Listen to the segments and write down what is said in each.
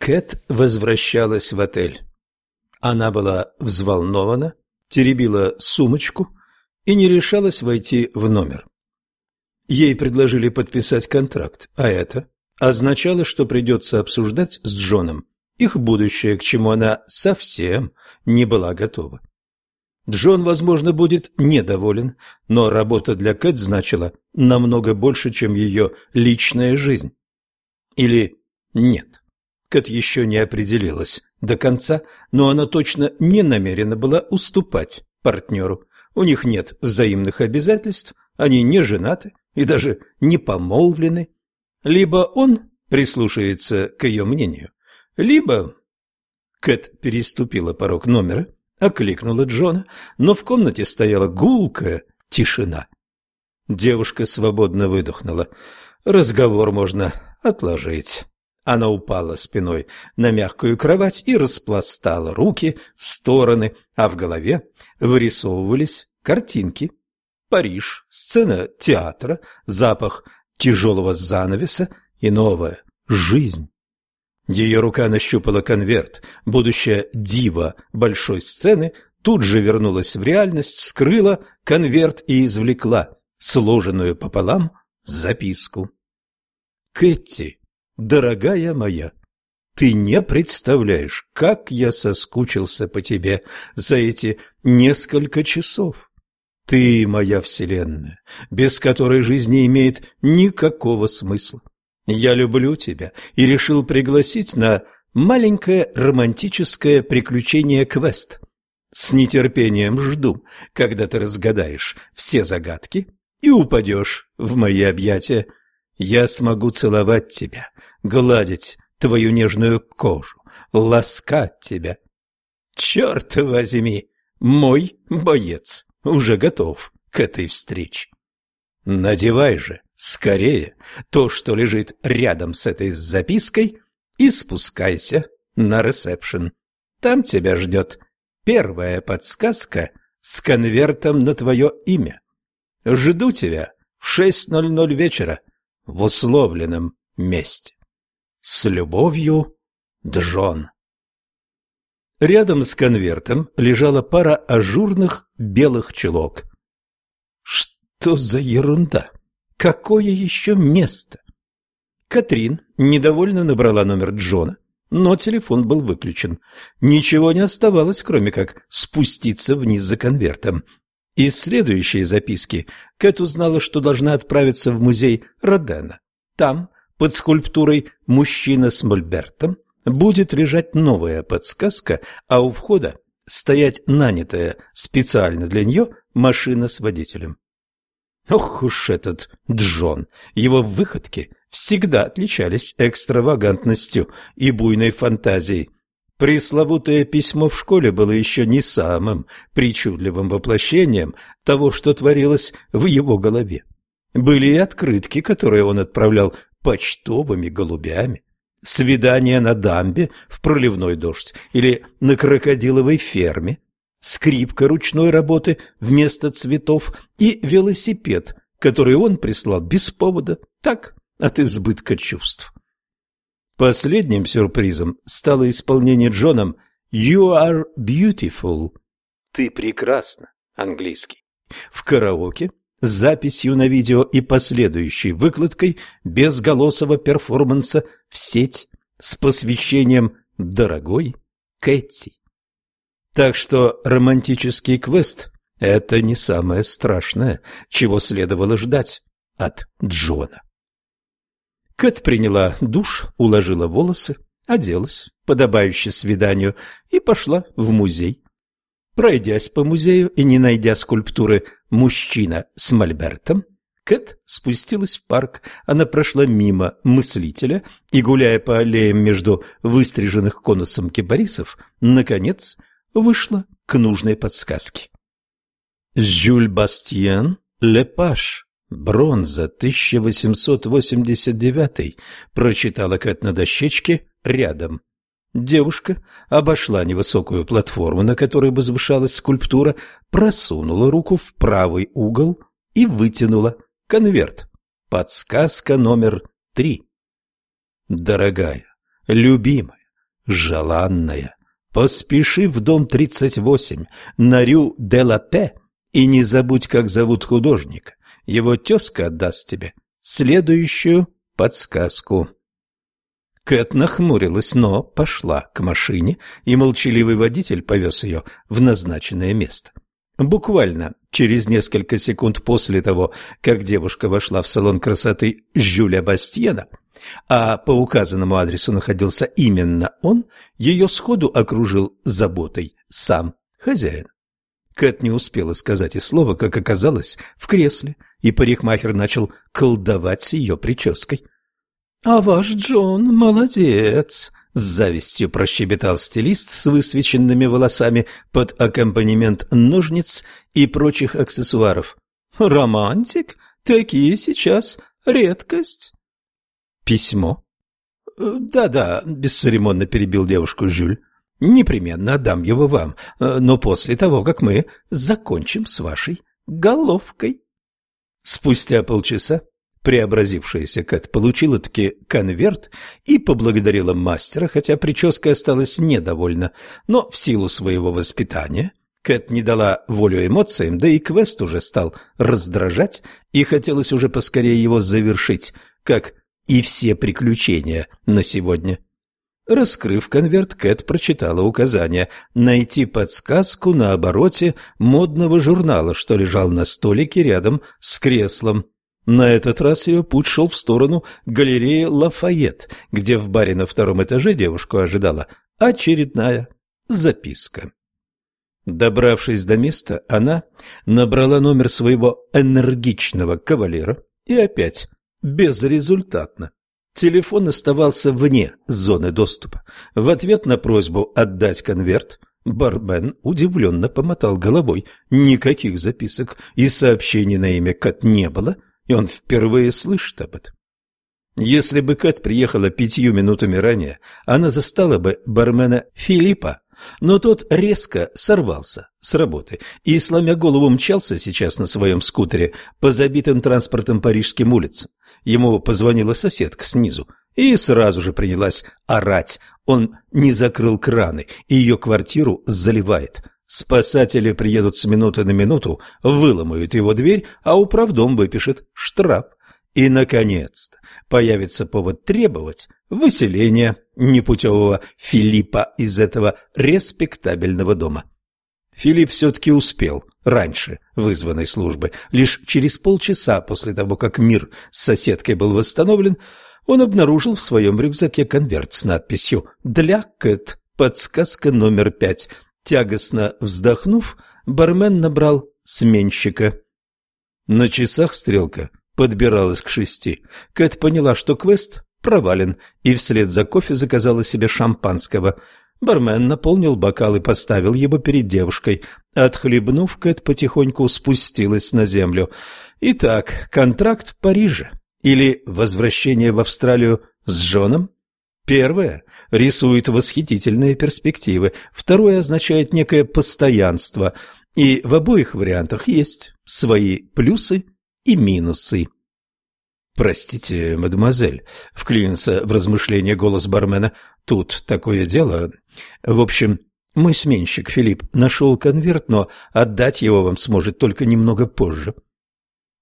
Кэт возвращалась в отель. Она была взволнована, теребила сумочку и не решалась войти в номер. Ей предложили подписать контракт, а это означало, что придется обсуждать с Джоном их будущее, к чему она совсем не была готова. Джон, возможно, будет недоволен, но работа для Кэт значила намного больше, чем ее личная жизнь. Или нет. Кэт еще не определилась до конца, но она точно не намерена была уступать партнеру. У них нет взаимных обязательств, они не женаты и даже не помолвлены. Либо он прислушается к ее мнению, либо... Кэт переступила порог номера, окликнула Джона, но в комнате стояла гулкая тишина. Девушка свободно выдохнула. Разговор можно отложить. Она упала спиной на мягкую кровать и распластала руки в стороны, а в голове вырисовывались картинки. Париж, сцена театра, запах тяжелого занавеса и новая жизнь. Ее рука нащупала конверт. Будущая дива большой сцены тут же вернулась в реальность, вскрыла конверт и извлекла сложенную пополам записку. «Кэти, дорогая моя, ты не представляешь, как я соскучился по тебе за эти несколько часов. Ты моя вселенная, без которой жизнь не имеет никакого смысла. Я люблю тебя и решил пригласить на маленькое романтическое приключение-квест. С нетерпением жду, когда ты разгадаешь все загадки и упадешь в мои объятия. Я смогу целовать тебя, гладить твою нежную кожу, ласкать тебя. Черт возьми, мой боец уже готов к этой встрече. Надевай же скорее то, что лежит рядом с этой запиской, и спускайся на ресепшн. Там тебя ждет первая подсказка с конвертом на твое имя. Жду тебя в 6.00 вечера в условленном месте. С любовью, Джон. Рядом с конвертом лежала пара ажурных белых чулок. Что за ерунда? Какое еще место? Катрин недовольно набрала номер Джона, но телефон был выключен. Ничего не оставалось, кроме как спуститься вниз за конвертом. Из следующей записки Кэт узнала, что должна отправиться в музей Родена. Там, под скульптурой «Мужчина с мольбертом», будет лежать новая подсказка, а у входа стоять нанятая специально для нее машина с водителем. Ох уж этот Джон! Его выходки всегда отличались экстравагантностью и буйной фантазией. Пресловутое письмо в школе было еще не самым причудливым воплощением того, что творилось в его голове. Были и открытки, которые он отправлял почтовыми голубями, свидания на дамбе в проливной дождь или на крокодиловой ферме, скрипка ручной работы вместо цветов и велосипед, который он прислал без повода, так, от избытка чувств. Последним сюрпризом стало исполнение Джоном «You are beautiful» – «Ты прекрасна» английский. В караоке с записью на видео и последующей выкладкой безголосого перформанса в сеть с посвящением «Дорогой Кэти». Так что романтический квест – это не самое страшное, чего следовало ждать от Джона. Кэт приняла душ, уложила волосы, оделась, подобающе свиданию, и пошла в музей. Пройдясь по музею и не найдя скульптуры «Мужчина с мольбертом», Кэт спустилась в парк. Она прошла мимо мыслителя и, гуляя по аллеям между выстриженных конусом кипарисов, наконец – вышла к нужной подсказке. Жюль Бастиен Лепаш, бронза, 1889, прочитала Кэт на дощечке рядом. Девушка обошла невысокую платформу, на которой возвышалась скульптура, просунула руку в правый угол и вытянула конверт. Подсказка номер три. Дорогая, любимая, желанная, поспеши в дом 38 на Рю де ла Пе и не забудь, как зовут художника. Его тезка отдаст тебе следующую подсказку». Кэт нахмурилась, но пошла к машине, и молчаливый водитель повез ее в назначенное место. Буквально через несколько секунд после того, как девушка вошла в салон красоты Жюля Бастьена, а по указанному адресу находился именно он, ее сходу окружил заботой сам хозяин. Кэт не успела сказать и слова, как оказалось в кресле, и парикмахер начал колдовать с ее прической. «А ваш Джон молодец!» — с завистью прощебетал стилист с высвеченными волосами под аккомпанемент ножниц и прочих аксессуаров. «Романтик? Такие сейчас редкость!» «Письмо?» «Да-да», — бесцеремонно перебил девушку Жюль. «Непременно отдам его вам, но после того, как мы закончим с вашей головкой». Спустя полчаса Преобразившаяся Кэт получила-таки конверт и поблагодарила мастера, хотя прическа осталась недовольна, но в силу своего воспитания Кэт не дала волю эмоциям, да и квест уже стал раздражать, и хотелось уже поскорее его завершить, как и все приключения на сегодня. Раскрыв конверт, Кэт прочитала указание найти подсказку на обороте модного журнала, что лежал на столике рядом с креслом. На этот раз ее путь шел в сторону галереи Лафайет, где в баре на втором этаже девушку ожидала очередная записка. Добравшись до места, она набрала номер своего энергичного кавалера и опять безрезультатно. Телефон оставался вне зоны доступа. В ответ на просьбу отдать конверт бармен удивленно помотал головой. Никаких записок и сообщений на имя Кат не было – и он впервые слышит об этом. Если бы Кэт приехала пятью минутами ранее, она застала бы бармена Филиппа, но тот резко сорвался с работы и, сломя голову, мчался сейчас на своем скутере по забитым транспортом парижским улицам. Ему позвонила соседка снизу и сразу же принялась орать. Он не закрыл краны, и ее квартиру заливает. Спасатели приедут с минуты на минуту, выломают его дверь, а управдом выпишет штраф. И, наконец-то, появится повод требовать выселения непутевого Филиппа из этого респектабельного дома. Филипп все-таки успел раньше вызванной службы. Лишь через полчаса после того, как мир с соседкой был восстановлен, он обнаружил в своем рюкзаке конверт с надписью «Для Кэт. Подсказка номер пять». Тягостно вздохнув, бармен набрал сменщика. На часах стрелка подбиралась к шести. Кэт поняла, что квест провален, и вслед за кофе заказала себе шампанского. Бармен наполнил бокал и поставил его перед девушкой. Отхлебнув, Кэт потихоньку спустилась на землю. Итак, контракт в Париже или возвращение в Австралию с Джоном? Первое рисует восхитительные перспективы, второе означает некое постоянство, и в обоих вариантах есть свои плюсы и минусы. «Простите, мадемуазель», — вклинился в размышление голос бармена, — «тут такое дело. В общем, мой сменщик Филипп нашел конверт, но отдать его вам сможет только немного позже».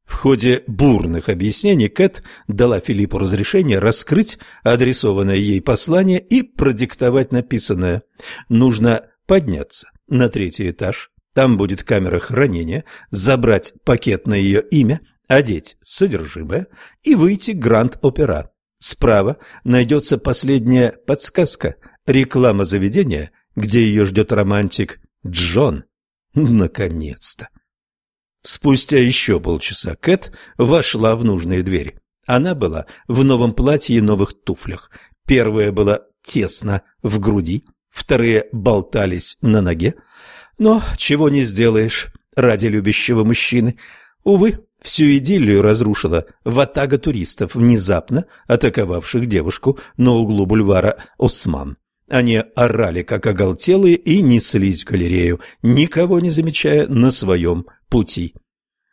В ходе бурных объяснений Кэт дала Филиппу разрешение раскрыть адресованное ей послание и продиктовать написанное. Нужно подняться на третий этаж, там будет камера хранения, забрать пакет на ее имя, одеть содержимое и выйти Гранд-Опера. Справа найдется последняя подсказка – реклама заведения, где ее ждет романтик Джон. Наконец-то! Спустя еще полчаса Кэт вошла в нужные двери. Она была в новом платье и новых туфлях. Первая была тесно в груди, вторые болтались на ноге. Но чего не сделаешь ради любящего мужчины. Увы, всю идиллию разрушила ватага туристов, внезапно атаковавших девушку на углу бульвара Осман. Они орали, как оголтелые, и неслись в галерею, никого не замечая на своем пути.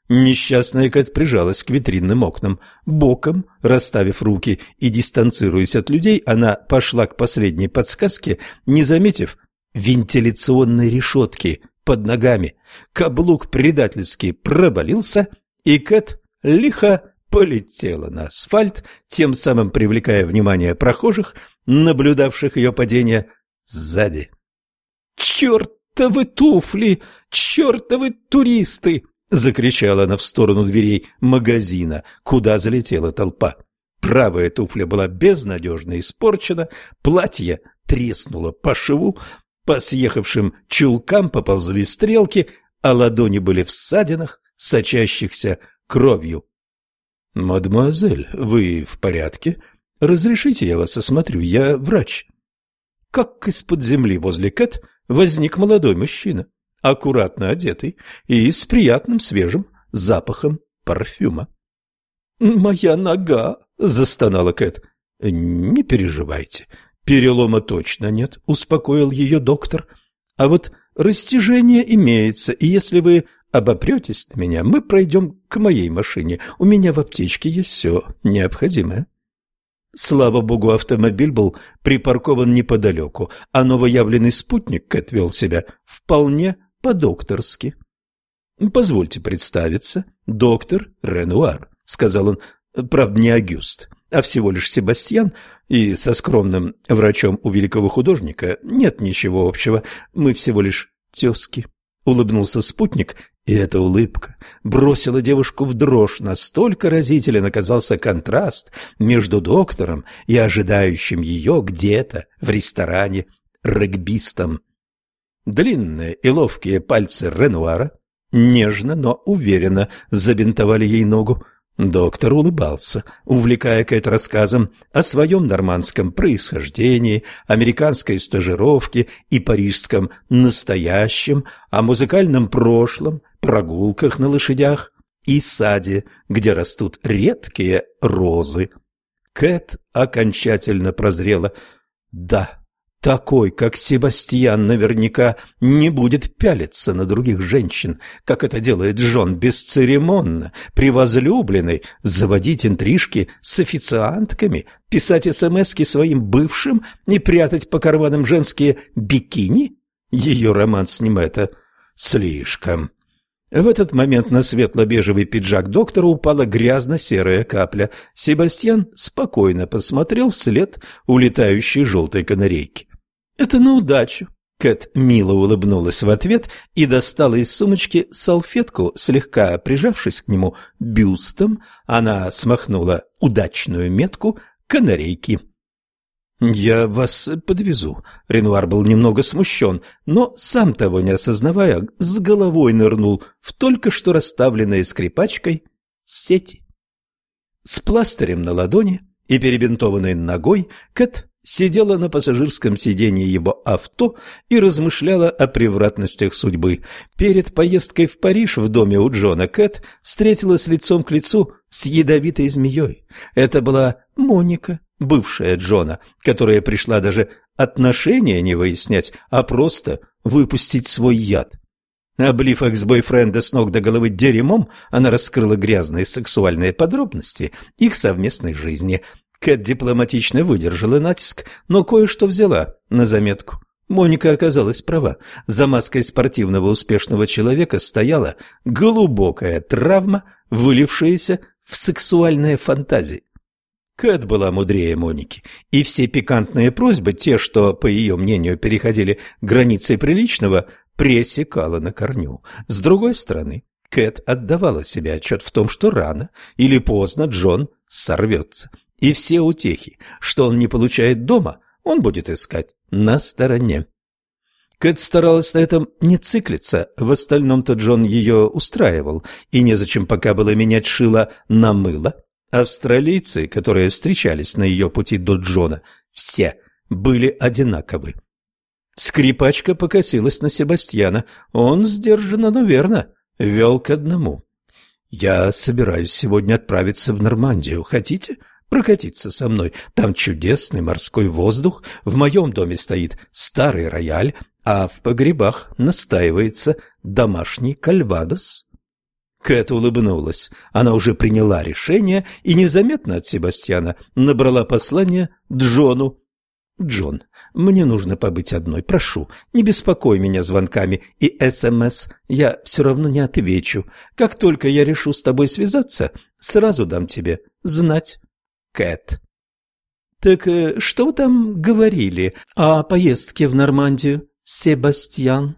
Несчастная Кэт прижалась к витринным окнам. Боком, расставив руки и дистанцируясь от людей, она пошла к последней подсказке, не заметив вентиляционной решетки под ногами. Каблук предательски проболился, и Кэт лихо полетела на асфальт, тем самым привлекая внимание прохожих, наблюдавших ее падение сзади. «Чертовы туфли! Чертовы туристы!» — закричала она в сторону дверей магазина, куда залетела толпа. Правая туфля была безнадежно испорчена, платье треснуло по шву, по съехавшим чулкам поползли стрелки, а ладони были в ссадинах, сочащихся кровью. «Мадемуазель, вы в порядке? Разрешите я вас осмотрю, я врач». Как из-под земли возле Кэт возник молодой мужчина, аккуратно одетый и с приятным свежим запахом парфюма. «Моя нога!» — застонала Кэт. «Не переживайте, перелома точно нет», — успокоил ее доктор. «А вот растяжение имеется, и если вы обопретесь на меня, мы пройдем к моей машине. У меня в аптечке есть все необходимое». Слава богу, автомобиль был припаркован неподалеку, а новоявленный спутник Кэт себя вполне по-докторски. «Позвольте представиться, доктор Ренуар», — сказал он, — «правда, не Агюст, а всего лишь Себастьян, и со скромным врачом у великого художника нет ничего общего, мы всего лишь тезки». Улыбнулся спутник и эта улыбка бросила девушку в дрожь. Настолько разителен оказался контраст между доктором и ожидающим ее где-то в ресторане регбистом. Длинные и ловкие пальцы Ренуара нежно, но уверенно забинтовали ей ногу. Доктор улыбался, увлекая Кэт рассказом о своем нормандском происхождении, американской стажировке и парижском настоящем, о музыкальном прошлом, прогулках на лошадях и саде, где растут редкие розы. Кэт окончательно прозрела. Да, такой, как Себастьян, наверняка не будет пялиться на других женщин, как это делает Джон бесцеремонно, при возлюбленной, заводить интрижки с официантками, писать смски своим бывшим и прятать по карманам женские бикини? Ее роман с ним это слишком. В этот момент на светло-бежевый пиджак доктора упала грязно-серая капля. Себастьян спокойно посмотрел вслед улетающей желтой канарейки. «Это на удачу». Кэт мило улыбнулась в ответ и достала из сумочки салфетку, слегка прижавшись к нему бюстом, она смахнула удачную метку канарейки. «Я вас подвезу». Ренуар был немного смущен, но, сам того не осознавая, с головой нырнул в только что расставленные скрипачкой сети. С пластырем на ладони и перебинтованной ногой Кэт сидела на пассажирском сиденье его авто и размышляла о превратностях судьбы. Перед поездкой в Париж в доме у Джона Кэт встретилась лицом к лицу с ядовитой змеей. Это была Моника, бывшая Джона, которая пришла даже отношения не выяснять, а просто выпустить свой яд. Облив экс-бойфренда с ног до головы дерьмом, она раскрыла грязные сексуальные подробности их совместной жизни – Кэт дипломатично выдержала натиск, но кое-что взяла на заметку. Моника оказалась права. За маской спортивного успешного человека стояла глубокая травма, вылившаяся в сексуальные фантазии. Кэт была мудрее Моники, и все пикантные просьбы, те, что, по ее мнению, переходили границы приличного, пресекала на корню. С другой стороны, Кэт отдавала себе отчет в том, что рано или поздно Джон сорвется – и все утехи, что он не получает дома, он будет искать на стороне. Кэт старалась на этом не циклиться, в остальном-то Джон ее устраивал, и незачем пока было менять шило на мыло. Австралийцы, которые встречались на ее пути до Джона, все были одинаковы. Скрипачка покосилась на Себастьяна. Он сдержанно, но верно, вел к одному. «Я собираюсь сегодня отправиться в Нормандию. Хотите?» Прокатиться со мной. Там чудесный морской воздух, в моем доме стоит старый рояль, а в погребах настаивается домашний кальвадос. Кэт улыбнулась. Она уже приняла решение и незаметно от Себастьяна набрала послание Джону. «Джон, мне нужно побыть одной. Прошу, не беспокой меня звонками и СМС. Я все равно не отвечу. Как только я решу с тобой связаться, сразу дам тебе знать. Кэт». «Так э, что вы там говорили о поездке в Нормандию, Себастьян?»